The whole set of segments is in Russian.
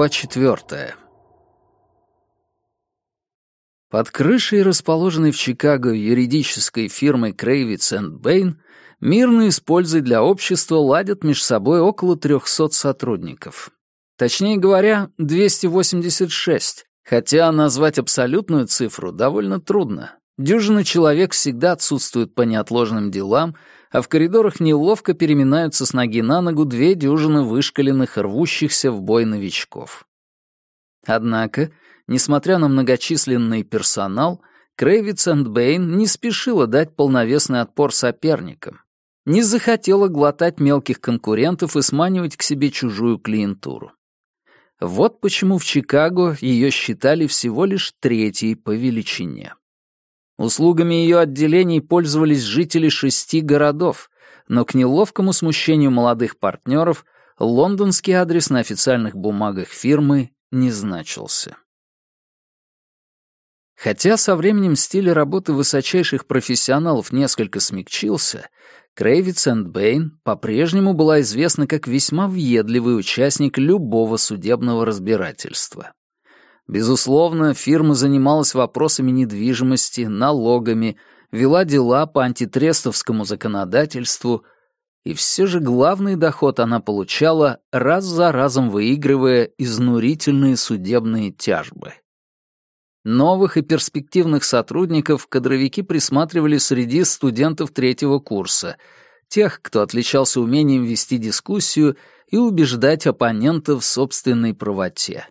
Глава четвертая. Под крышей, расположенной в Чикаго юридической фирмой Крейвиц энд Бэйн, мирно используя для общества ладят между собой около 300 сотрудников. Точнее говоря, 286, хотя назвать абсолютную цифру довольно трудно. Дюжина человек всегда отсутствуют по неотложным делам, а в коридорах неловко переминаются с ноги на ногу две дюжины вышкаленных, рвущихся в бой новичков. Однако, несмотря на многочисленный персонал, Крейвиц энд Бэйн не спешила дать полновесный отпор соперникам, не захотела глотать мелких конкурентов и сманивать к себе чужую клиентуру. Вот почему в Чикаго ее считали всего лишь третьей по величине. Услугами ее отделений пользовались жители шести городов, но к неловкому смущению молодых партнеров лондонский адрес на официальных бумагах фирмы не значился. Хотя со временем стиль работы высочайших профессионалов несколько смягчился, Крейвиц энд Бэйн по-прежнему была известна как весьма въедливый участник любого судебного разбирательства. Безусловно, фирма занималась вопросами недвижимости, налогами, вела дела по антитрестовскому законодательству, и все же главный доход она получала, раз за разом выигрывая изнурительные судебные тяжбы. Новых и перспективных сотрудников кадровики присматривали среди студентов третьего курса, тех, кто отличался умением вести дискуссию и убеждать оппонентов в собственной правоте.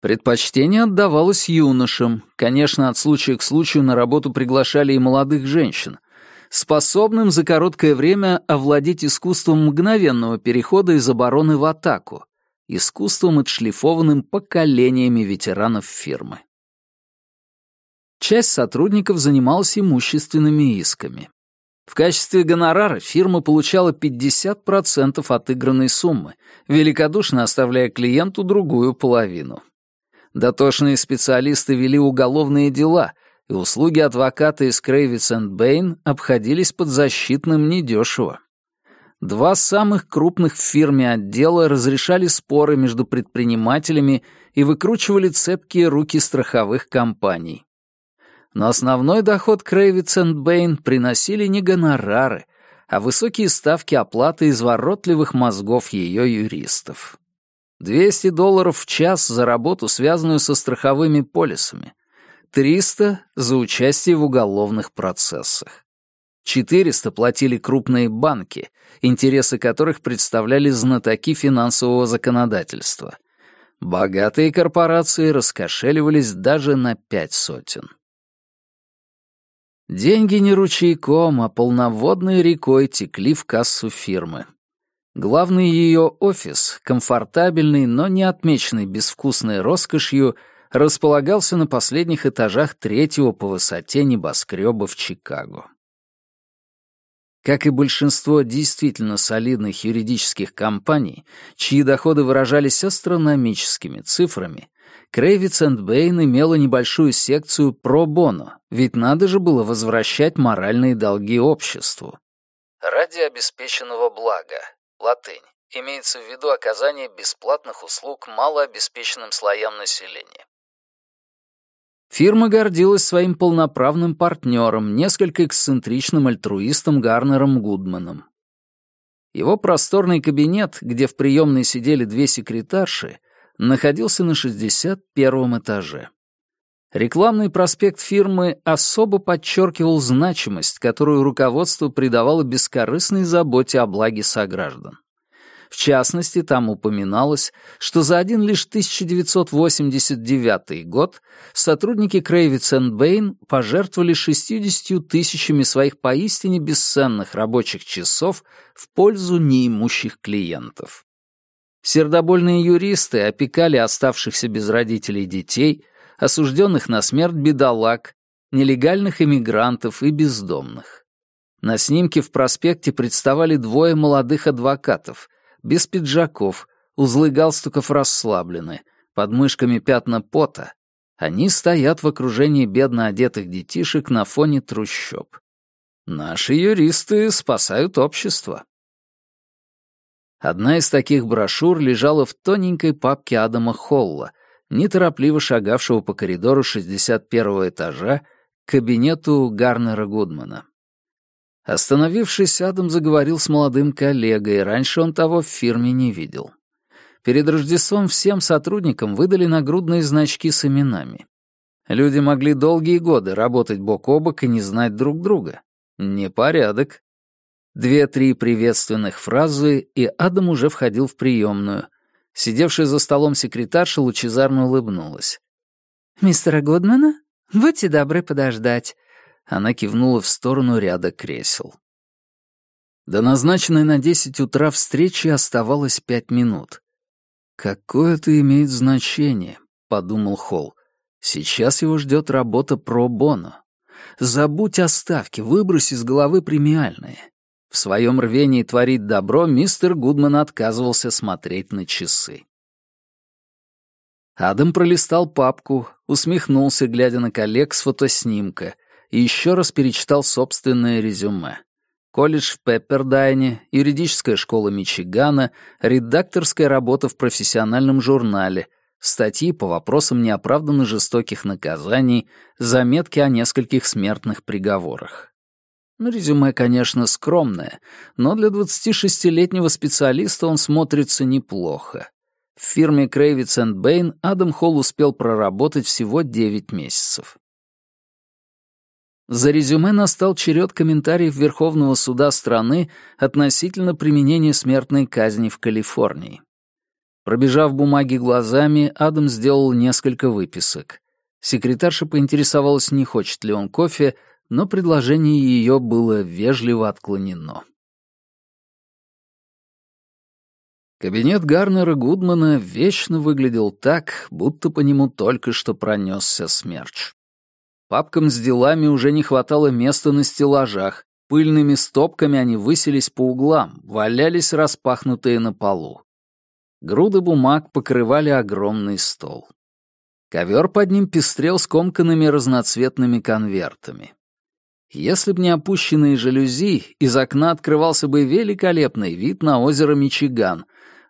Предпочтение отдавалось юношам. Конечно, от случая к случаю на работу приглашали и молодых женщин, способным за короткое время овладеть искусством мгновенного перехода из обороны в атаку, искусством, отшлифованным поколениями ветеранов фирмы. Часть сотрудников занималась имущественными исками. В качестве гонорара фирма получала 50% отыгранной суммы, великодушно оставляя клиенту другую половину. Дотошные специалисты вели уголовные дела, и услуги адвоката из Крейвиц энд Бэйн обходились подзащитным недешево. Два самых крупных в фирме отдела разрешали споры между предпринимателями и выкручивали цепкие руки страховых компаний. Но основной доход Крейвиц энд Бэйн приносили не гонорары, а высокие ставки оплаты изворотливых мозгов ее юристов. 200 долларов в час за работу, связанную со страховыми полисами. 300 за участие в уголовных процессах. 400 платили крупные банки, интересы которых представляли знатоки финансового законодательства. Богатые корпорации раскошеливались даже на пять сотен. Деньги не ручейком, а полноводной рекой текли в кассу фирмы. Главный ее офис, комфортабельный, но не отмеченный безвкусной роскошью, располагался на последних этажах третьего по высоте небоскреба в Чикаго. Как и большинство действительно солидных юридических компаний, чьи доходы выражались астрономическими цифрами, Крейвиц энд Бэйн имела небольшую секцию про-боно, ведь надо же было возвращать моральные долги обществу. Ради обеспеченного блага, Латынь. Имеется в виду оказание бесплатных услуг малообеспеченным слоям населения. Фирма гордилась своим полноправным партнером, несколько эксцентричным альтруистом Гарнером Гудманом. Его просторный кабинет, где в приемной сидели две секретарши, находился на 61 этаже. Рекламный проспект фирмы особо подчеркивал значимость, которую руководство придавало бескорыстной заботе о благе сограждан. В частности, там упоминалось, что за один лишь 1989 год сотрудники Крейвиц Бэйн пожертвовали 60 тысячами своих поистине бесценных рабочих часов в пользу неимущих клиентов. Сердобольные юристы опекали оставшихся без родителей детей – осужденных на смерть бедолаг, нелегальных иммигрантов и бездомных. На снимке в проспекте представали двое молодых адвокатов, без пиджаков, узлы галстуков расслаблены, под мышками пятна пота. Они стоят в окружении бедно одетых детишек на фоне трущоб. Наши юристы спасают общество. Одна из таких брошюр лежала в тоненькой папке Адама Холла, неторопливо шагавшего по коридору 61-го этажа к кабинету Гарнера Гудмана. Остановившись, Адам заговорил с молодым коллегой, раньше он того в фирме не видел. Перед Рождеством всем сотрудникам выдали нагрудные значки с именами. Люди могли долгие годы работать бок о бок и не знать друг друга. Непорядок. Две-три приветственных фразы, и Адам уже входил в приемную. Сидевшая за столом секретарша лучезарно улыбнулась. «Мистера Гудмана? Будьте добры подождать. Она кивнула в сторону ряда кресел. До назначенной на десять утра встречи оставалось пять минут. «Какое это имеет значение?» — подумал Холл. «Сейчас его ждет работа про боно. Забудь о ставке, выбрось из головы премиальные». В своем рвении творить добро мистер Гудман отказывался смотреть на часы. Адам пролистал папку, усмехнулся, глядя на коллег с фотоснимка — и еще раз перечитал собственное резюме. Колледж в Пеппердайне, юридическая школа Мичигана, редакторская работа в профессиональном журнале, статьи по вопросам неоправданно жестоких наказаний, заметки о нескольких смертных приговорах. Ну, резюме, конечно, скромное, но для 26-летнего специалиста он смотрится неплохо. В фирме Крэвиц Бэйн Адам Холл успел проработать всего 9 месяцев. За резюме настал черед комментариев Верховного суда страны относительно применения смертной казни в Калифорнии. Пробежав бумаги глазами, Адам сделал несколько выписок. Секретарша поинтересовалась, не хочет ли он кофе, но предложение ее было вежливо отклонено. Кабинет Гарнера Гудмана вечно выглядел так, будто по нему только что пронесся смерч. Папкам с делами уже не хватало места на стеллажах. Пыльными стопками они высились по углам, валялись распахнутые на полу. Груды бумаг покрывали огромный стол. Ковер под ним пестрел скомканными разноцветными конвертами. Если б не опущенные жалюзи, из окна открывался бы великолепный вид на озеро Мичиган,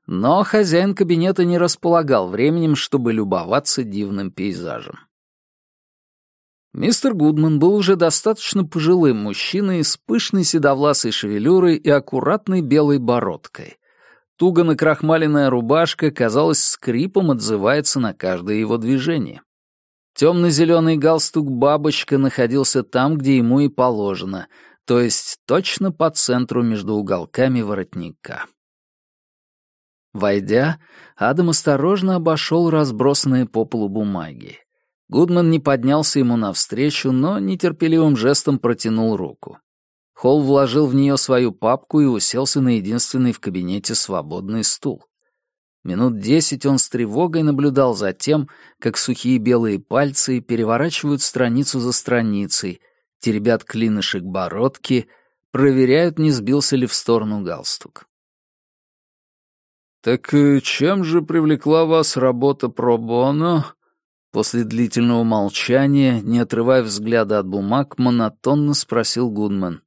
но хозяин кабинета не располагал временем, чтобы любоваться дивным пейзажем. Мистер Гудман был уже достаточно пожилым мужчиной с пышной седовласой шевелюрой и аккуратной белой бородкой. Туго накрахмаленная рубашка, казалось, скрипом отзывается на каждое его движение. Темно-зеленый галстук-бабочка находился там, где ему и положено, то есть точно по центру между уголками воротника. Войдя, Адам осторожно обошел разбросанные по полу бумаги. Гудман не поднялся ему навстречу, но нетерпеливым жестом протянул руку. Холл вложил в нее свою папку и уселся на единственный в кабинете свободный стул. Минут десять он с тревогой наблюдал за тем, как сухие белые пальцы переворачивают страницу за страницей, теребят клинышек бородки, проверяют, не сбился ли в сторону галстук. «Так э, чем же привлекла вас работа про боно?» После длительного молчания, не отрывая взгляда от бумаг, монотонно спросил Гудман.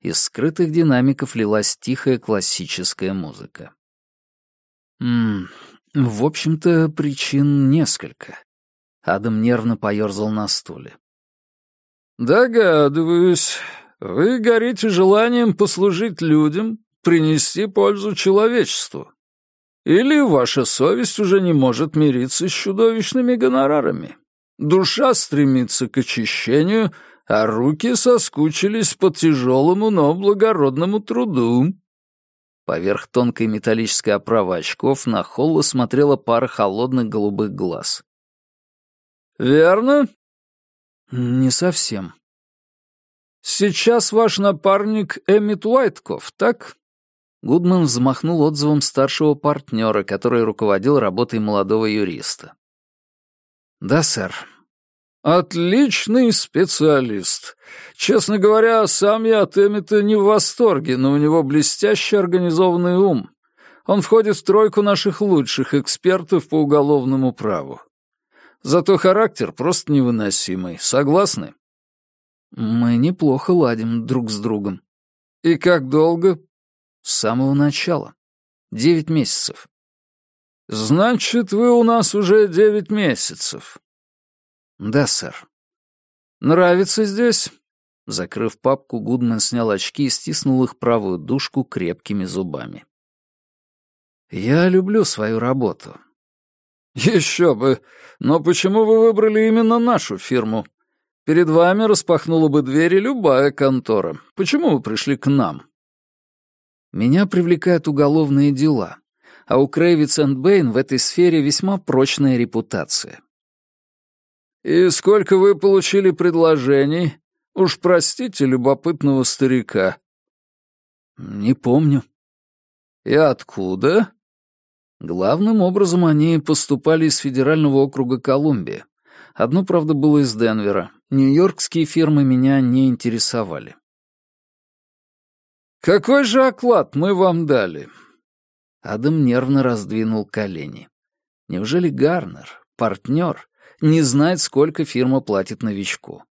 Из скрытых динамиков лилась тихая классическая музыка. «Ммм, в общем-то, причин несколько». Адам нервно поёрзал на стуле. «Догадываюсь. Вы горите желанием послужить людям, принести пользу человечеству. Или ваша совесть уже не может мириться с чудовищными гонорарами? Душа стремится к очищению, а руки соскучились по тяжелому, но благородному труду». Поверх тонкой металлической оправы очков на Холла смотрела пара холодных голубых глаз. «Верно?» «Не совсем». «Сейчас ваш напарник Эммит Уайтков, так?» Гудман взмахнул отзывом старшего партнера, который руководил работой молодого юриста. «Да, сэр». «Отличный специалист. Честно говоря, сам я от Эммита не в восторге, но у него блестяще организованный ум. Он входит в тройку наших лучших экспертов по уголовному праву. Зато характер просто невыносимый. Согласны?» «Мы неплохо ладим друг с другом». «И как долго?» С самого начала. Девять месяцев». «Значит, вы у нас уже девять месяцев». «Да, сэр». «Нравится здесь?» Закрыв папку, Гудман снял очки и стиснул их правую дужку крепкими зубами. «Я люблю свою работу». «Еще бы! Но почему вы выбрали именно нашу фирму? Перед вами распахнула бы двери любая контора. Почему вы пришли к нам?» «Меня привлекают уголовные дела, а у Крейвиц энд Бэйн в этой сфере весьма прочная репутация». «И сколько вы получили предложений?» Уж простите любопытного старика. Не помню. И откуда? Главным образом они поступали из федерального округа Колумбия. Одно, правда, было из Денвера. Нью-Йоркские фирмы меня не интересовали. «Какой же оклад мы вам дали?» Адам нервно раздвинул колени. Неужели Гарнер, партнер, не знает, сколько фирма платит новичку?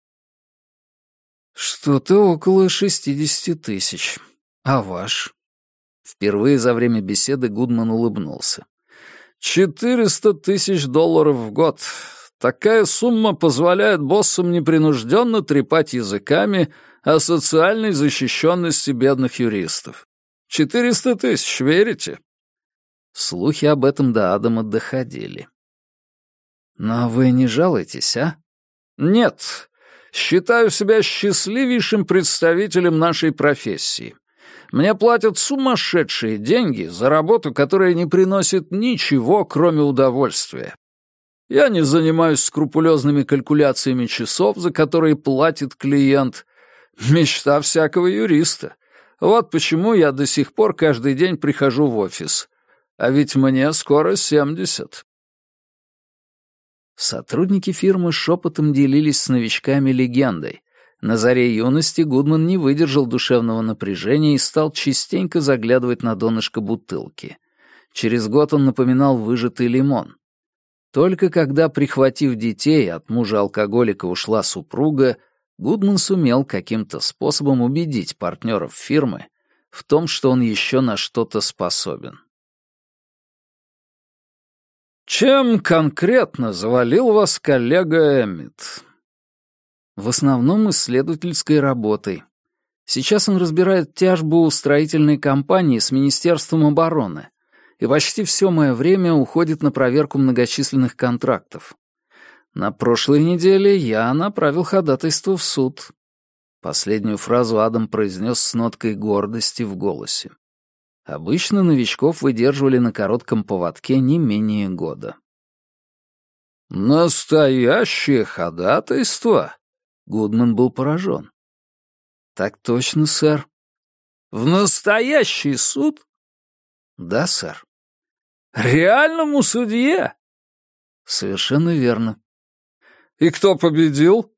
«Что-то около шестидесяти тысяч. А ваш?» Впервые за время беседы Гудман улыбнулся. «Четыреста тысяч долларов в год. Такая сумма позволяет боссам непринужденно трепать языками о социальной защищенности бедных юристов. Четыреста тысяч, верите?» Слухи об этом до Адама доходили. «Но вы не жалуетесь, а?» «Нет, Считаю себя счастливейшим представителем нашей профессии. Мне платят сумасшедшие деньги за работу, которая не приносит ничего, кроме удовольствия. Я не занимаюсь скрупулезными калькуляциями часов, за которые платит клиент. Мечта всякого юриста. Вот почему я до сих пор каждый день прихожу в офис. А ведь мне скоро семьдесят. Сотрудники фирмы шепотом делились с новичками легендой. На заре юности Гудман не выдержал душевного напряжения и стал частенько заглядывать на донышко бутылки. Через год он напоминал выжатый лимон. Только когда, прихватив детей, от мужа-алкоголика ушла супруга, Гудман сумел каким-то способом убедить партнеров фирмы в том, что он еще на что-то способен. «Чем конкретно завалил вас коллега Эммит?» «В основном исследовательской работой. Сейчас он разбирает тяжбу строительной компании с Министерством обороны, и почти все мое время уходит на проверку многочисленных контрактов. На прошлой неделе я направил ходатайство в суд». Последнюю фразу Адам произнес с ноткой гордости в голосе. Обычно новичков выдерживали на коротком поводке не менее года. «Настоящее ходатайство?» Гудман был поражен. «Так точно, сэр». «В настоящий суд?» «Да, сэр». «Реальному судье?» «Совершенно верно». «И кто победил?»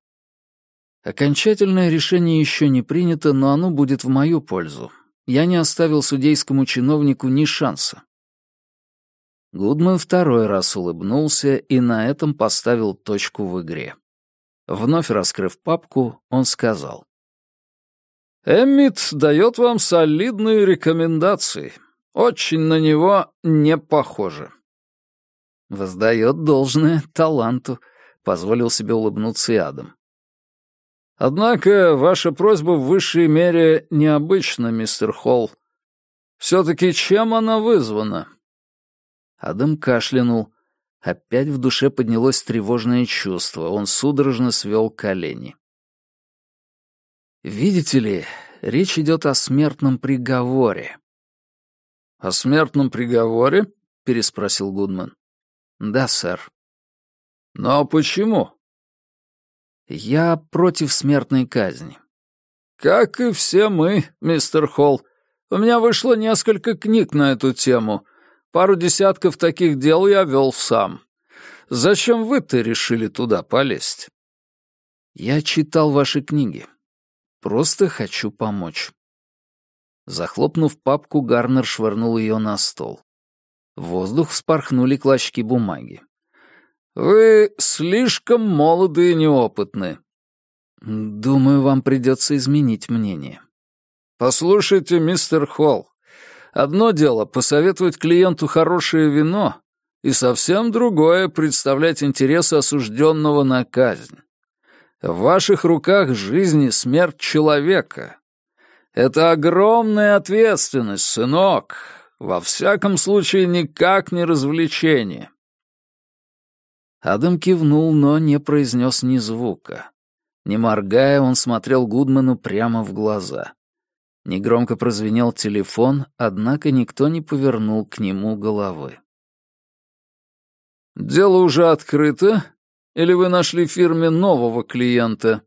Окончательное решение еще не принято, но оно будет в мою пользу я не оставил судейскому чиновнику ни шанса. Гудман второй раз улыбнулся и на этом поставил точку в игре. Вновь раскрыв папку, он сказал. «Эммит дает вам солидные рекомендации. Очень на него не похоже». «Воздает должное таланту», — позволил себе улыбнуться и Адам. Однако ваша просьба в высшей мере необычна, мистер Холл. Все-таки чем она вызвана?» Адам кашлянул. Опять в душе поднялось тревожное чувство. Он судорожно свел колени. «Видите ли, речь идет о смертном приговоре». «О смертном приговоре?» — переспросил Гудман. «Да, сэр». «Но почему?» Я против смертной казни. Как и все мы, мистер Холл. У меня вышло несколько книг на эту тему. Пару десятков таких дел я вел сам. Зачем вы-то решили туда полезть? Я читал ваши книги. Просто хочу помочь. Захлопнув папку, Гарнер швырнул ее на стол. В воздух вспорхнули клочки бумаги. «Вы слишком молоды и неопытны». «Думаю, вам придется изменить мнение». «Послушайте, мистер Холл, Одно дело — посоветовать клиенту хорошее вино, и совсем другое — представлять интересы осужденного на казнь. В ваших руках жизнь и смерть человека. Это огромная ответственность, сынок. Во всяком случае, никак не развлечение. Адам кивнул, но не произнес ни звука. Не моргая, он смотрел Гудману прямо в глаза. Негромко прозвенел телефон, однако никто не повернул к нему головы. «Дело уже открыто? Или вы нашли в фирме нового клиента?»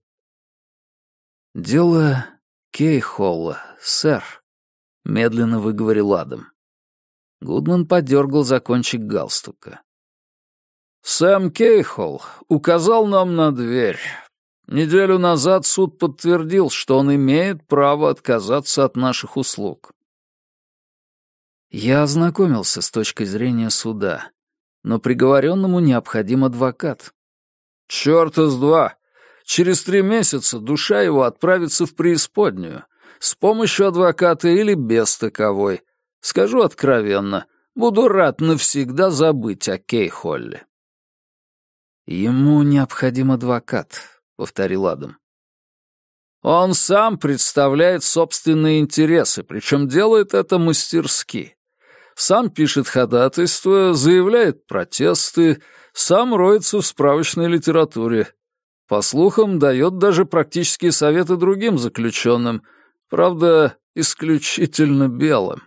«Дело Кейхолла, сэр», — медленно выговорил Адам. Гудман подергал за кончик галстука. «Сэм Кейхолл указал нам на дверь. Неделю назад суд подтвердил, что он имеет право отказаться от наших услуг. Я ознакомился с точкой зрения суда, но приговоренному необходим адвокат. Чёрта с два! Через три месяца душа его отправится в преисподнюю, с помощью адвоката или без таковой. Скажу откровенно, буду рад навсегда забыть о Кейхолле. Ему необходим адвокат, — повторил Адам. «Он сам представляет собственные интересы, причем делает это мастерски. Сам пишет ходатайство, заявляет протесты, сам роется в справочной литературе. По слухам, дает даже практические советы другим заключенным, правда, исключительно белым.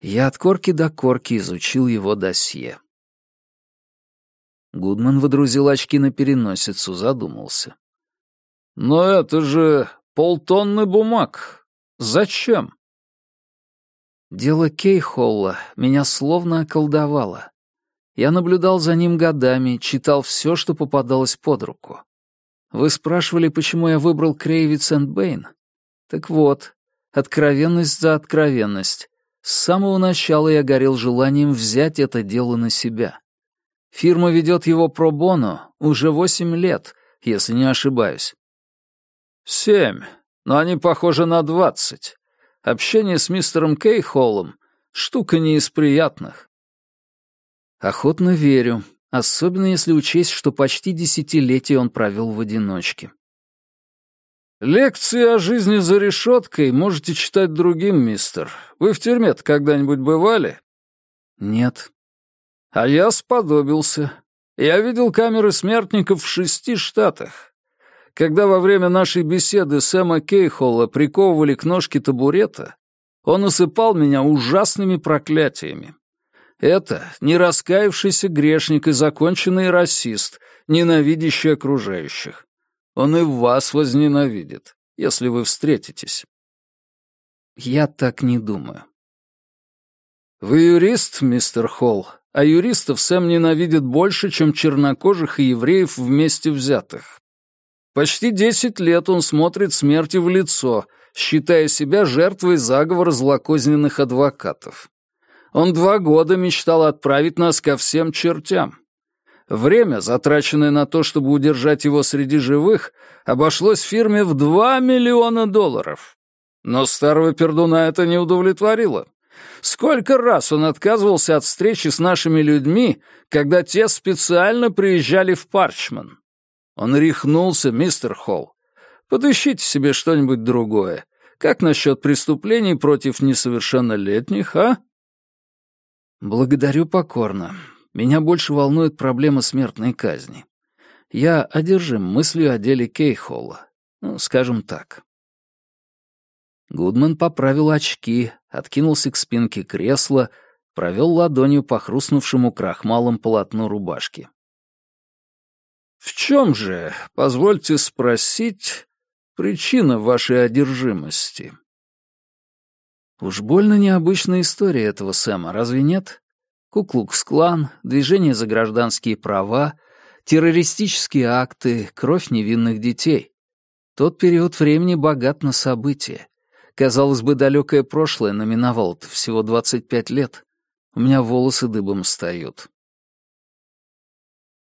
Я от корки до корки изучил его досье. Гудман водрузил очки на переносицу, задумался. «Но это же полтонны бумаг. Зачем?» Дело Кейхолла меня словно околдовало. Я наблюдал за ним годами, читал все, что попадалось под руку. Вы спрашивали, почему я выбрал Крейвиц энд Бэйн? Так вот, откровенность за откровенность. С самого начала я горел желанием взять это дело на себя. Фирма ведет его пробоно уже восемь лет, если не ошибаюсь. Семь, но они похожи на двадцать. Общение с мистером Кейхоллом — штука не из приятных. Охотно верю, особенно если учесть, что почти десятилетие он провел в одиночке. «Лекции о жизни за решеткой можете читать другим, мистер. Вы в тюрьме-то когда-нибудь бывали?» «Нет». А я сподобился. Я видел камеры смертников в шести штатах. Когда во время нашей беседы Сэма Кейхолла приковывали к ножке табурета, он осыпал меня ужасными проклятиями. Это не раскаявшийся грешник и законченный расист, ненавидящий окружающих. Он и вас возненавидит, если вы встретитесь. Я так не думаю. Вы юрист, мистер Холл, а юристов Сэм ненавидит больше, чем чернокожих и евреев вместе взятых. Почти десять лет он смотрит смерти в лицо, считая себя жертвой заговора злокозненных адвокатов. Он два года мечтал отправить нас ко всем чертям. Время, затраченное на то, чтобы удержать его среди живых, обошлось фирме в два миллиона долларов. Но старого пердуна это не удовлетворило. Сколько раз он отказывался от встречи с нашими людьми, когда те специально приезжали в Парчман. Он рехнулся, мистер Холл. Подыщите себе что-нибудь другое. Как насчет преступлений против несовершеннолетних, а? Благодарю покорно. Меня больше волнует проблема смертной казни. Я одержим мыслью о деле Кейхолла. Ну, скажем так. Гудман поправил очки, откинулся к спинке кресла, провел ладонью по хрустнувшему крахмалом полотну рубашки. «В чем же, позвольте спросить, причина вашей одержимости?» Уж больно необычная история этого Сэма, разве нет? Куклукс-клан, движение за гражданские права, террористические акты, кровь невинных детей. Тот период времени богат на события. Казалось бы, далекое прошлое номиновало всего 25 лет. У меня волосы дыбом встают.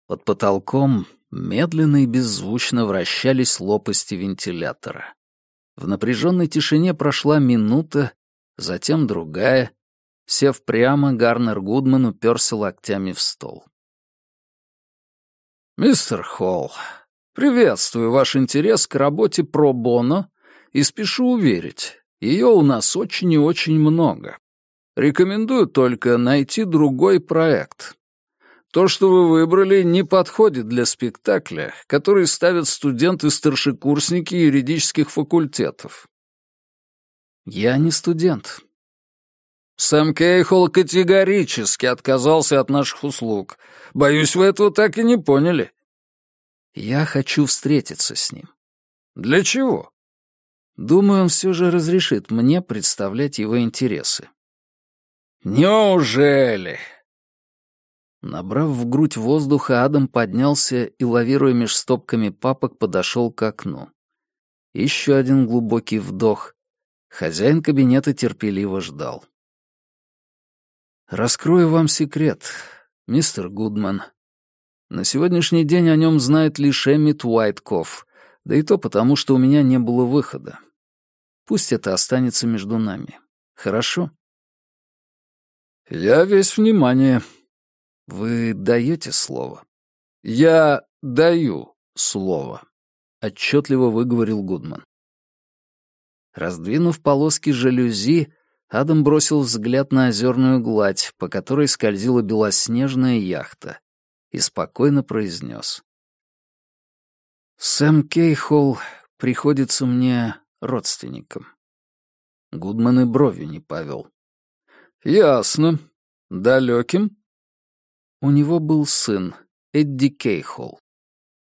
Под потолком медленно и беззвучно вращались лопасти вентилятора. В напряженной тишине прошла минута, затем другая. Сев прямо, Гарнер Гудман уперся локтями в стол. «Мистер Холл, приветствую ваш интерес к работе про боно и спешу уверить, ее у нас очень и очень много. Рекомендую только найти другой проект. То, что вы выбрали, не подходит для спектакля, который ставят студенты-старшекурсники юридических факультетов. Я не студент. Сэм Кейхол категорически отказался от наших услуг. Боюсь, вы этого так и не поняли. Я хочу встретиться с ним. Для чего? Думаю, он все же разрешит мне представлять его интересы. «Неужели?» Набрав в грудь воздуха, Адам поднялся и, лавируя меж стопками папок, подошел к окну. Еще один глубокий вдох. Хозяин кабинета терпеливо ждал. «Раскрою вам секрет, мистер Гудман. На сегодняшний день о нем знает лишь Эммит Уайткофф, да и то потому, что у меня не было выхода. Пусть это останется между нами. Хорошо?» «Я весь внимание». «Вы даете слово?» «Я даю слово», — отчетливо выговорил Гудман. Раздвинув полоски жалюзи, Адам бросил взгляд на озерную гладь, по которой скользила белоснежная яхта, и спокойно произнес. «Сэм Кейхолл приходится мне родственником». Гудман и бровью не повел. «Ясно. Далеким?» У него был сын, Эдди Кейхол.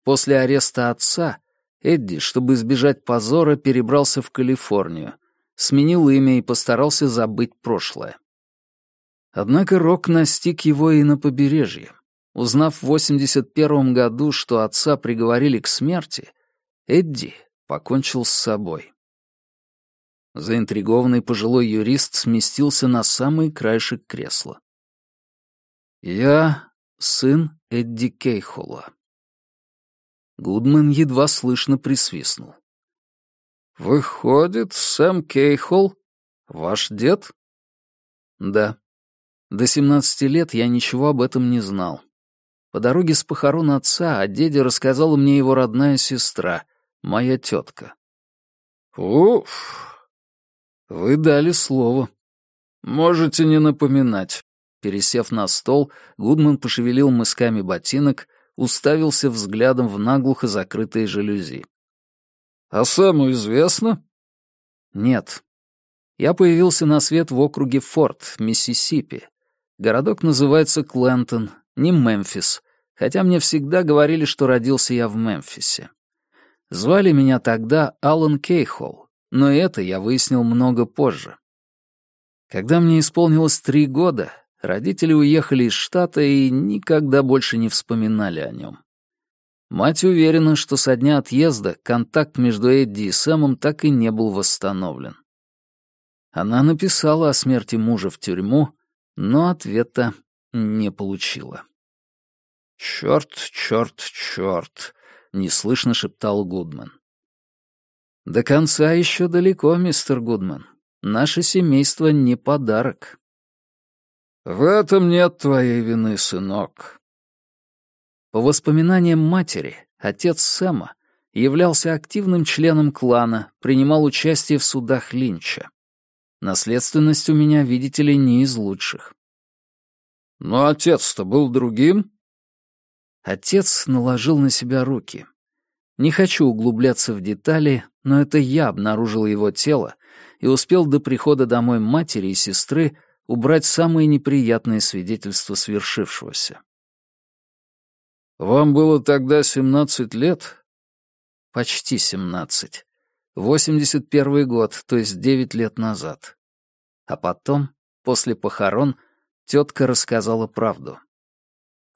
После ареста отца Эдди, чтобы избежать позора, перебрался в Калифорнию, сменил имя и постарался забыть прошлое. Однако рок настиг его и на побережье. Узнав в 81 году, что отца приговорили к смерти, Эдди покончил с собой. Заинтригованный пожилой юрист сместился на самый краешек кресла. «Я сын Эдди Кейхола». Гудман едва слышно присвистнул. «Выходит, Сэм Кейхол — ваш дед?» «Да. До семнадцати лет я ничего об этом не знал. По дороге с похорон отца о деде рассказала мне его родная сестра, моя тетка». «Уф!» «Вы дали слово. Можете не напоминать». Пересев на стол, Гудман пошевелил мысками ботинок, уставился взглядом в наглухо закрытые жалюзи. «А Сэму известно?» «Нет. Я появился на свет в округе Форт, Миссисипи. Городок называется Клентон, не Мемфис, хотя мне всегда говорили, что родился я в Мемфисе. Звали меня тогда Алан Кейхолл, но это я выяснил много позже. Когда мне исполнилось три года, родители уехали из штата и никогда больше не вспоминали о нем. Мать уверена, что со дня отъезда контакт между Эдди и Сэмом так и не был восстановлен. Она написала о смерти мужа в тюрьму, но ответа не получила. «Чёрт, чёрт, чёрт», — неслышно шептал Гудман. До конца еще далеко, мистер Гудман. Наше семейство не подарок. В этом нет твоей вины, сынок. По воспоминаниям матери, отец Сэма являлся активным членом клана, принимал участие в судах Линча. Наследственность у меня, видите ли, не из лучших. Но отец-то был другим? Отец наложил на себя руки. Не хочу углубляться в детали, но это я обнаружил его тело и успел до прихода домой матери и сестры убрать самые неприятные свидетельства свершившегося. «Вам было тогда семнадцать лет?» «Почти семнадцать. Восемьдесят первый год, то есть девять лет назад. А потом, после похорон, тетка рассказала правду.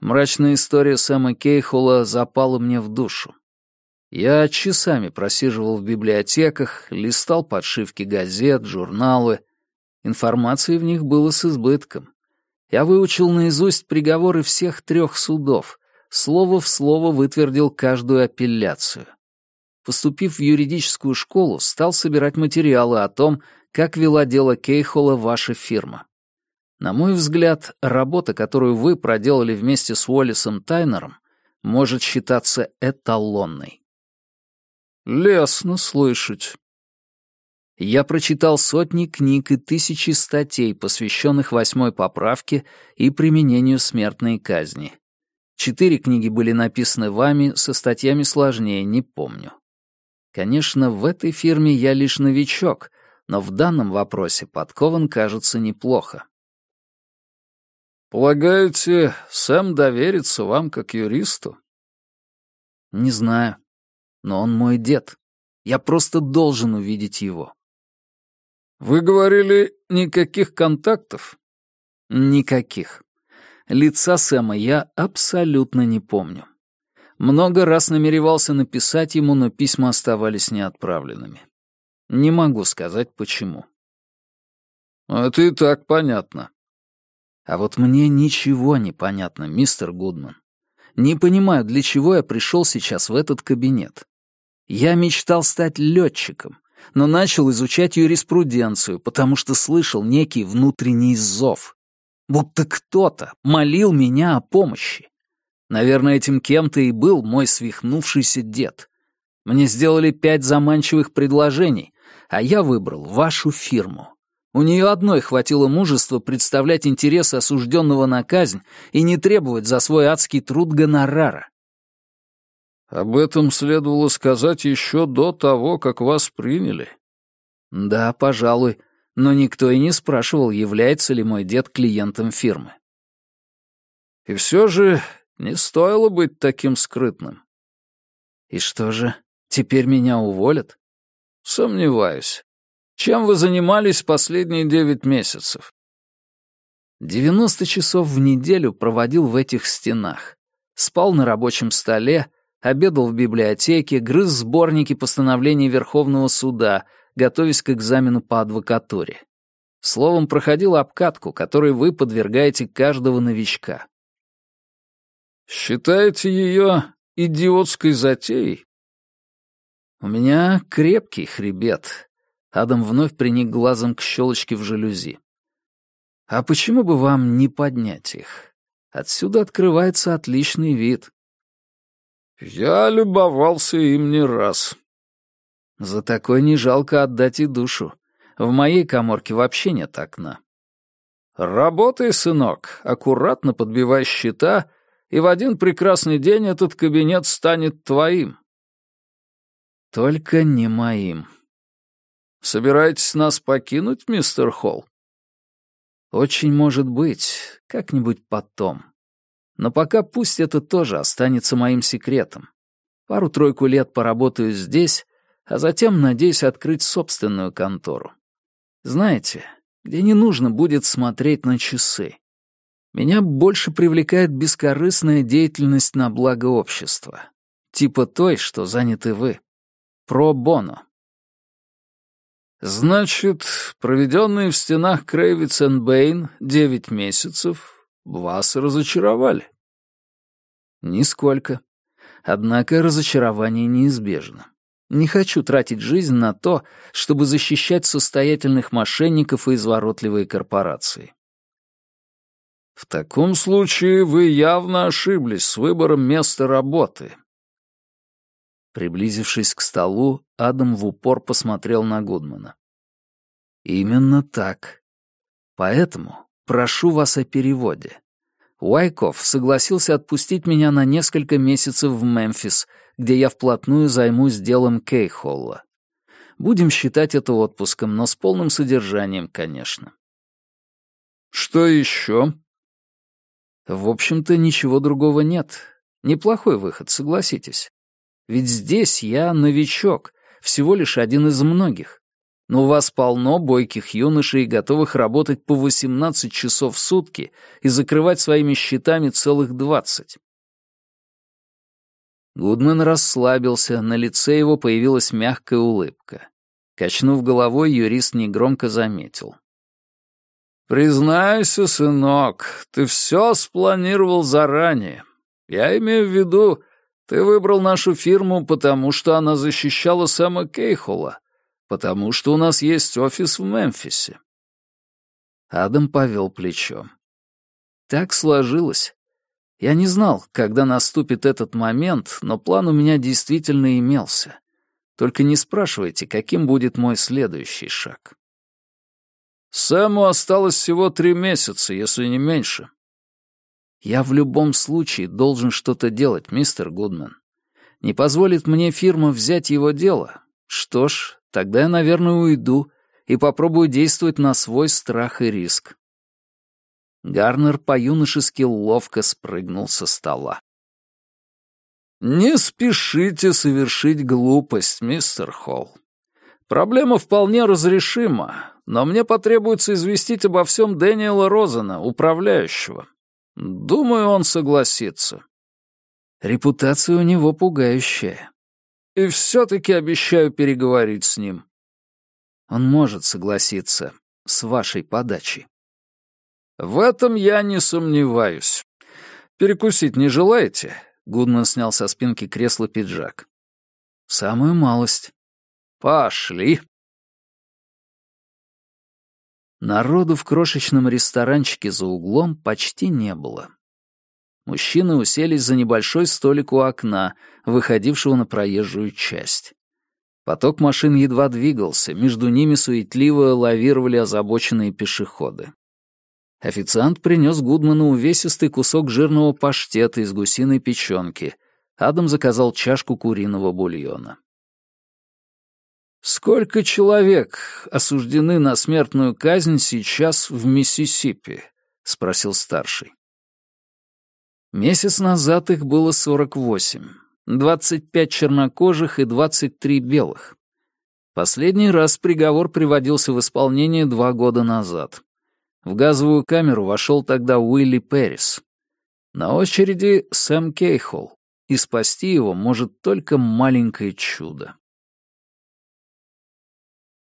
Мрачная история Сэма Кейхола запала мне в душу. Я часами просиживал в библиотеках, листал подшивки газет, журналы. Информации в них было с избытком. Я выучил наизусть приговоры всех трех судов, слово в слово вытвердил каждую апелляцию. Поступив в юридическую школу, стал собирать материалы о том, как вела дело Кейхола ваша фирма. На мой взгляд, работа, которую вы проделали вместе с Уоллисом Тайнером, может считаться эталонной. Лестно слышать. Я прочитал сотни книг и тысячи статей, посвященных восьмой поправке и применению смертной казни. Четыре книги были написаны вами, со статьями сложнее, не помню. Конечно, в этой фирме я лишь новичок, но в данном вопросе подкован, кажется, неплохо. «Полагаете, Сэм доверится вам как юристу?» «Не знаю. Но он мой дед. Я просто должен увидеть его». «Вы говорили, никаких контактов?» «Никаких. Лица Сэма я абсолютно не помню. Много раз намеревался написать ему, но письма оставались неотправленными. Не могу сказать, почему». «Это и так понятно». «А вот мне ничего не понятно, мистер Гудман. Не понимаю, для чего я пришел сейчас в этот кабинет. Я мечтал стать летчиком, но начал изучать юриспруденцию, потому что слышал некий внутренний зов. Будто кто-то молил меня о помощи. Наверное, этим кем-то и был мой свихнувшийся дед. Мне сделали пять заманчивых предложений, а я выбрал вашу фирму. У нее одной хватило мужества представлять интересы осужденного на казнь и не требовать за свой адский труд гонорара. Об этом следовало сказать еще до того, как вас приняли. Да, пожалуй, но никто и не спрашивал, является ли мой дед клиентом фирмы. И все же не стоило быть таким скрытным. И что же, теперь меня уволят? Сомневаюсь. Чем вы занимались последние девять месяцев? Девяносто часов в неделю проводил в этих стенах. Спал на рабочем столе, обедал в библиотеке, грыз сборники постановлений Верховного суда, готовясь к экзамену по адвокатуре. Словом, проходил обкатку, которой вы подвергаете каждого новичка. «Считаете ее идиотской затеей?» «У меня крепкий хребет». Адам вновь приник глазом к щелочке в жалюзи. «А почему бы вам не поднять их? Отсюда открывается отличный вид». Я любовался им не раз. За такой не жалко отдать и душу. В моей коморке вообще нет окна. Работай, сынок, аккуратно подбивай счета, и в один прекрасный день этот кабинет станет твоим. Только не моим. Собираетесь нас покинуть, мистер Холл? Очень может быть, как-нибудь потом. Но пока пусть это тоже останется моим секретом. Пару-тройку лет поработаю здесь, а затем надеюсь открыть собственную контору. Знаете, где не нужно будет смотреть на часы. Меня больше привлекает бескорыстная деятельность на благо общества. Типа той, что заняты вы. Про боно. Значит, проведенные в стенах Крейвиц Бэйн девять месяцев вас разочаровали? Нисколько. Однако разочарование неизбежно. Не хочу тратить жизнь на то, чтобы защищать состоятельных мошенников и изворотливые корпорации. В таком случае вы явно ошиблись с выбором места работы. Приблизившись к столу, Адам в упор посмотрел на Гудмана. Именно так. Поэтому прошу вас о переводе. Уайков согласился отпустить меня на несколько месяцев в Мемфис, где я вплотную займусь делом Кейхолла. Будем считать это отпуском, но с полным содержанием, конечно. Что еще? В общем-то, ничего другого нет. Неплохой выход, согласитесь. Ведь здесь я новичок, всего лишь один из многих но у вас полно бойких юношей, готовых работать по 18 часов в сутки и закрывать своими счетами целых 20. Гудман расслабился, на лице его появилась мягкая улыбка. Качнув головой, юрист негромко заметил. «Признайся, сынок, ты все спланировал заранее. Я имею в виду, ты выбрал нашу фирму, потому что она защищала Сэма Кейхола, потому что у нас есть офис в Мемфисе». Адам повел плечом. Так сложилось. Я не знал, когда наступит этот момент, но план у меня действительно имелся. Только не спрашивайте, каким будет мой следующий шаг. Сэму осталось всего три месяца, если не меньше. Я в любом случае должен что-то делать, мистер Гудман. Не позволит мне фирма взять его дело. Что ж, тогда я, наверное, уйду и попробую действовать на свой страх и риск. Гарнер по-юношески ловко спрыгнул со стола. «Не спешите совершить глупость, мистер Холл. Проблема вполне разрешима, но мне потребуется известить обо всем Дэниела Розена, управляющего. Думаю, он согласится. Репутация у него пугающая. И все-таки обещаю переговорить с ним. Он может согласиться с вашей подачей. В этом я не сомневаюсь. Перекусить не желаете? Гудман снял со спинки кресла пиджак. Самую малость. Пошли. Народу в крошечном ресторанчике за углом почти не было. Мужчины уселись за небольшой столик у окна, выходившего на проезжую часть. Поток машин едва двигался, между ними суетливо лавировали озабоченные пешеходы. Официант принес Гудману увесистый кусок жирного паштета из гусиной печенки. Адам заказал чашку куриного бульона. «Сколько человек осуждены на смертную казнь сейчас в Миссисипи?» — спросил старший. Месяц назад их было 48, 25 чернокожих и 23 белых. Последний раз приговор приводился в исполнение два года назад. В газовую камеру вошел тогда Уилли Перрис. На очереди Сэм Кейхол, и спасти его может только маленькое чудо.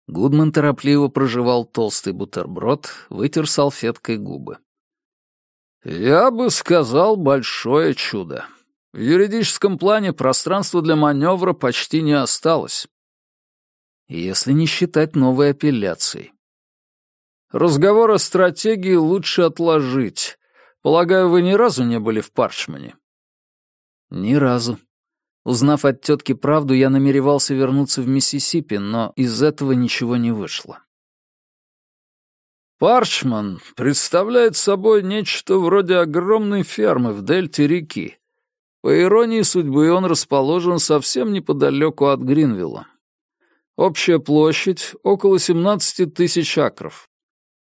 Гудман торопливо прожевал толстый бутерброд, вытер салфеткой губы. «Я бы сказал, большое чудо. В юридическом плане пространства для маневра почти не осталось. Если не считать новой апелляции. Разговор о стратегии лучше отложить. Полагаю, вы ни разу не были в Парчмане?» «Ни разу», Узнав от тетки правду, я намеревался вернуться в Миссисипи, но из этого ничего не вышло. Парчман представляет собой нечто вроде огромной фермы в дельте реки. По иронии судьбы, он расположен совсем неподалеку от Гринвилла. Общая площадь — около 17 тысяч акров.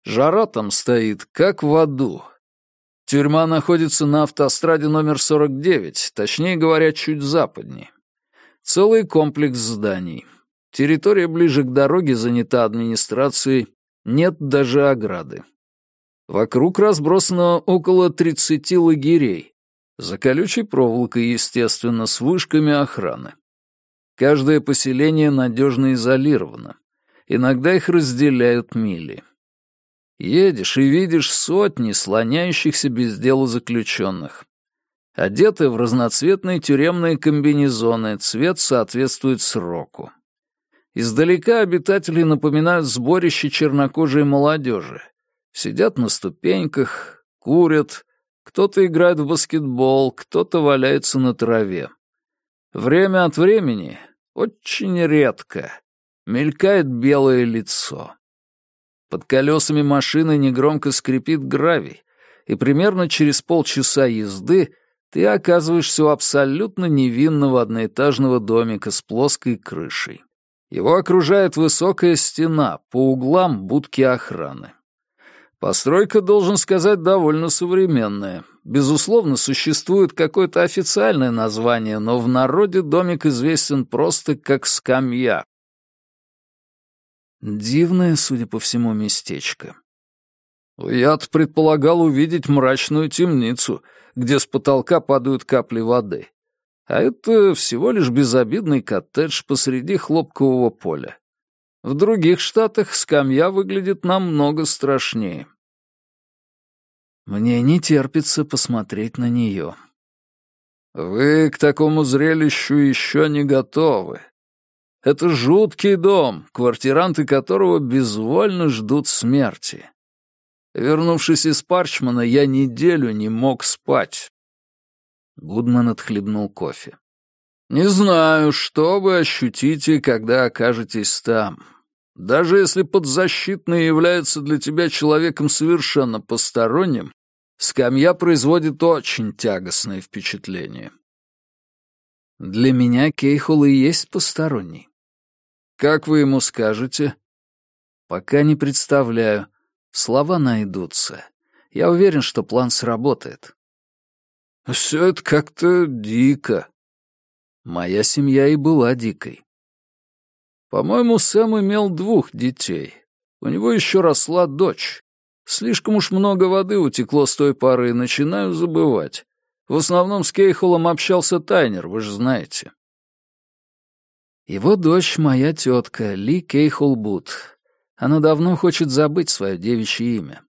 Жара там стоит, как в аду, Тюрьма находится на автостраде номер 49, точнее говоря, чуть западнее. Целый комплекс зданий. Территория ближе к дороге занята администрацией, нет даже ограды. Вокруг разбросано около 30 лагерей. За колючей проволокой, естественно, с вышками охраны. Каждое поселение надежно изолировано. Иногда их разделяют мили. Едешь и видишь сотни слоняющихся без дела заключенных. Одеты в разноцветные тюремные комбинезоны, цвет соответствует сроку. Издалека обитатели напоминают сборище чернокожей молодежи. Сидят на ступеньках, курят, кто-то играет в баскетбол, кто-то валяется на траве. Время от времени, очень редко, мелькает белое лицо. Под колесами машины негромко скрипит гравий, и примерно через полчаса езды ты оказываешься у абсолютно невинного одноэтажного домика с плоской крышей. Его окружает высокая стена, по углам будки охраны. Постройка, должен сказать, довольно современная. Безусловно, существует какое-то официальное название, но в народе домик известен просто как скамья. Дивное, судя по всему, местечко. Я-то предполагал увидеть мрачную темницу, где с потолка падают капли воды. А это всего лишь безобидный коттедж посреди хлопкового поля. В других штатах скамья выглядит намного страшнее. Мне не терпится посмотреть на нее. Вы к такому зрелищу еще не готовы. Это жуткий дом, квартиранты которого безвольно ждут смерти. Вернувшись из Парчмана, я неделю не мог спать. Гудман отхлебнул кофе. «Не знаю, что вы ощутите, когда окажетесь там. Даже если подзащитный является для тебя человеком совершенно посторонним, скамья производит очень тягостное впечатление». «Для меня Кейхол и есть посторонний». «Как вы ему скажете?» «Пока не представляю. Слова найдутся. Я уверен, что план сработает». «Все это как-то дико», Моя семья и была дикой. По-моему, Сэм имел двух детей. У него еще росла дочь. Слишком уж много воды утекло с той поры, начинаю забывать. В основном с Кейхолом общался Тайнер, вы же знаете. Его дочь — моя тетка, Ли Кейхол Бут. Она давно хочет забыть свое девичье имя.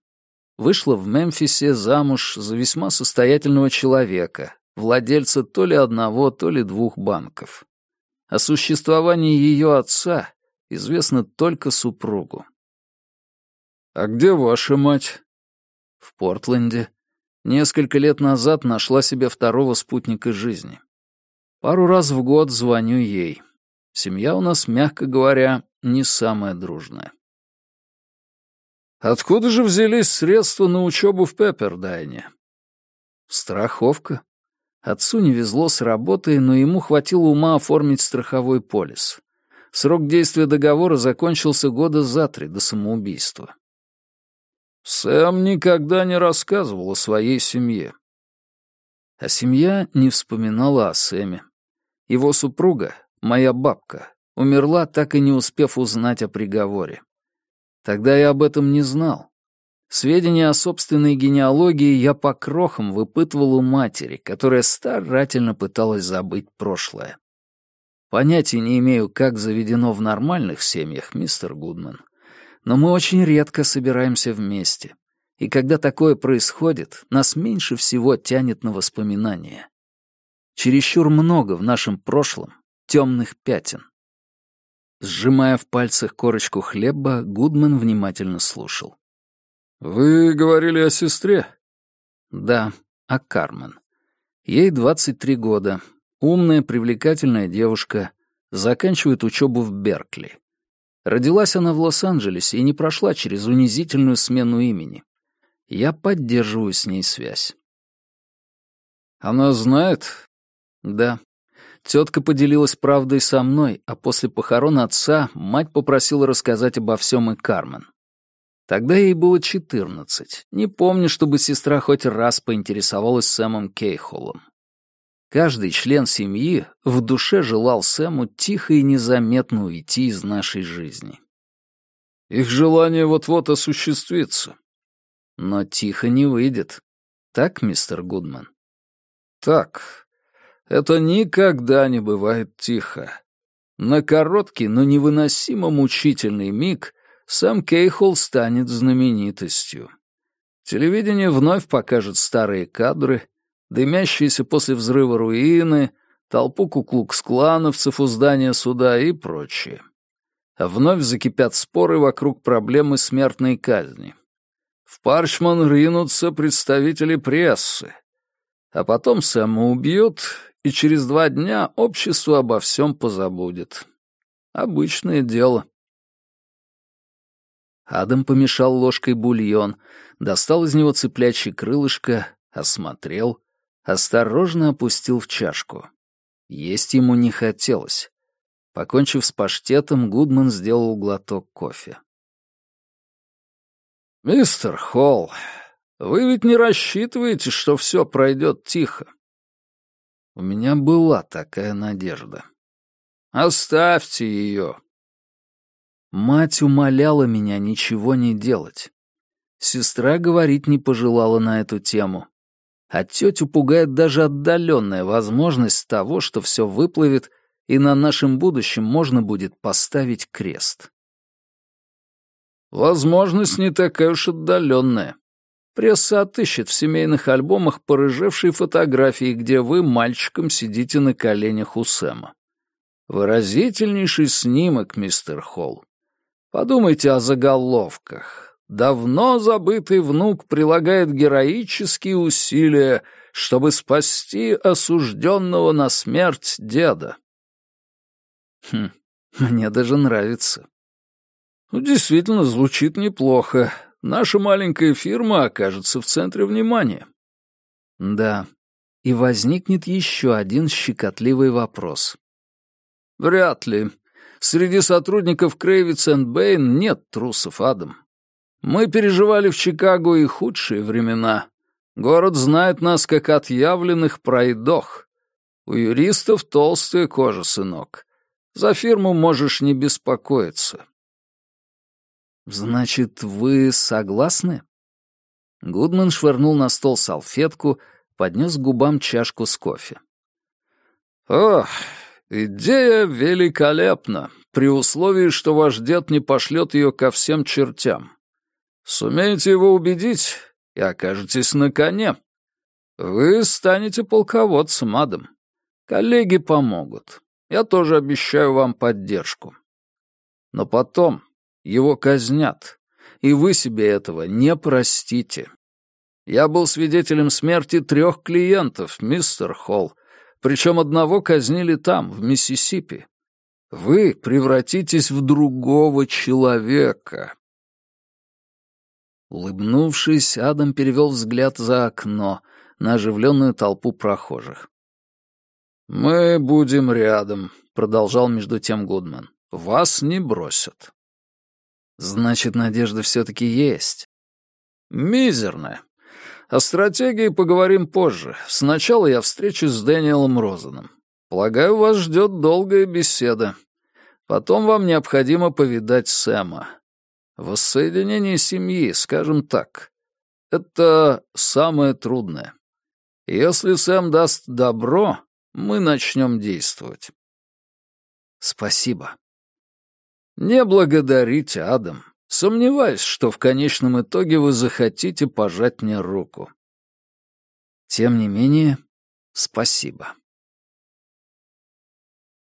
Вышла в Мемфисе замуж за весьма состоятельного человека, владельца то ли одного, то ли двух банков. О существовании ее отца известно только супругу. «А где ваша мать?» «В Портленде. Несколько лет назад нашла себе второго спутника жизни. Пару раз в год звоню ей. Семья у нас, мягко говоря, не самая дружная». «Откуда же взялись средства на учебу в Пеппердайне?» «Страховка. Отцу не везло с работой, но ему хватило ума оформить страховой полис. Срок действия договора закончился года за три до самоубийства. Сэм никогда не рассказывал о своей семье. А семья не вспоминала о Сэме. Его супруга, моя бабка, умерла, так и не успев узнать о приговоре. Тогда я об этом не знал, Сведения о собственной генеалогии я по крохам выпытывал у матери, которая старательно пыталась забыть прошлое. Понятия не имею, как заведено в нормальных семьях, мистер Гудман, но мы очень редко собираемся вместе. И когда такое происходит, нас меньше всего тянет на воспоминания. Чересчур много в нашем прошлом темных пятен. Сжимая в пальцах корочку хлеба, Гудман внимательно слушал. «Вы говорили о сестре?» «Да, о Кармен. Ей 23 года. Умная, привлекательная девушка. Заканчивает учебу в Беркли. Родилась она в Лос-Анджелесе и не прошла через унизительную смену имени. Я поддерживаю с ней связь». «Она знает?» «Да. Тетка поделилась правдой со мной, а после похорон отца мать попросила рассказать обо всем и Кармен. Тогда ей было четырнадцать. Не помню, чтобы сестра хоть раз поинтересовалась Сэмом Кейхолом. Каждый член семьи в душе желал Сэму тихо и незаметно уйти из нашей жизни. Их желание вот-вот осуществится. Но тихо не выйдет. Так, мистер Гудман? Так. Это никогда не бывает тихо. На короткий, но невыносимо мучительный миг сам Кейхол станет знаменитостью. Телевидение вновь покажет старые кадры, дымящиеся после взрыва руины, толпу куклукс-клановцев у здания суда и прочее. А вновь закипят споры вокруг проблемы смертной казни. В Парчман ринутся представители прессы. А потом Сэма убьют, и через два дня общество обо всем позабудет. Обычное дело. Адам помешал ложкой бульон, достал из него цыплячье крылышко, осмотрел, осторожно опустил в чашку. Есть ему не хотелось. Покончив с паштетом, Гудман сделал глоток кофе. «Мистер Холл, вы ведь не рассчитываете, что все пройдет тихо?» У меня была такая надежда. «Оставьте ее. Мать умоляла меня ничего не делать. Сестра говорить не пожелала на эту тему. А тетю пугает даже отдаленная возможность того, что все выплывет, и на нашем будущем можно будет поставить крест. Возможность не такая уж отдаленная. Пресса отыщет в семейных альбомах порыжевшие фотографии, где вы мальчиком сидите на коленях у Сэма. Выразительнейший снимок, мистер Холл. Подумайте о заголовках. Давно забытый внук прилагает героические усилия, чтобы спасти осужденного на смерть деда. Хм, мне даже нравится. Ну, действительно, звучит неплохо. Наша маленькая фирма окажется в центре внимания. Да, и возникнет еще один щекотливый вопрос. Вряд ли. Среди сотрудников Крейвиц энд Бэйн нет трусов, Адам. Мы переживали в Чикаго и худшие времена. Город знает нас как отъявленных пройдох. У юристов толстая кожа, сынок. За фирму можешь не беспокоиться. Значит, вы согласны? Гудман швырнул на стол салфетку, поднес к губам чашку с кофе. Ох, идея великолепна, при условии, что ваш дед не пошлет ее ко всем чертям. Сумеете его убедить и окажетесь на коне. Вы станете полководцем, Адам. Коллеги помогут. Я тоже обещаю вам поддержку. Но потом его казнят, и вы себе этого не простите. Я был свидетелем смерти трех клиентов, мистер Холл, причем одного казнили там, в Миссисипи. Вы превратитесь в другого человека. Улыбнувшись, Адам перевел взгляд за окно на оживленную толпу прохожих. «Мы будем рядом», — продолжал между тем Гудман. «Вас не бросят». «Значит, надежда все-таки есть». «Мизерная. О стратегии поговорим позже. Сначала я встречусь с Дэниелом Розаном. Полагаю, вас ждет долгая беседа. Потом вам необходимо повидать Сэма. Воссоединение семьи, скажем так. Это самое трудное. Если Сэм даст добро, мы начнем действовать. Спасибо. Не благодарите, Адам. Сомневаюсь, что в конечном итоге вы захотите пожать мне руку. Тем не менее, спасибо.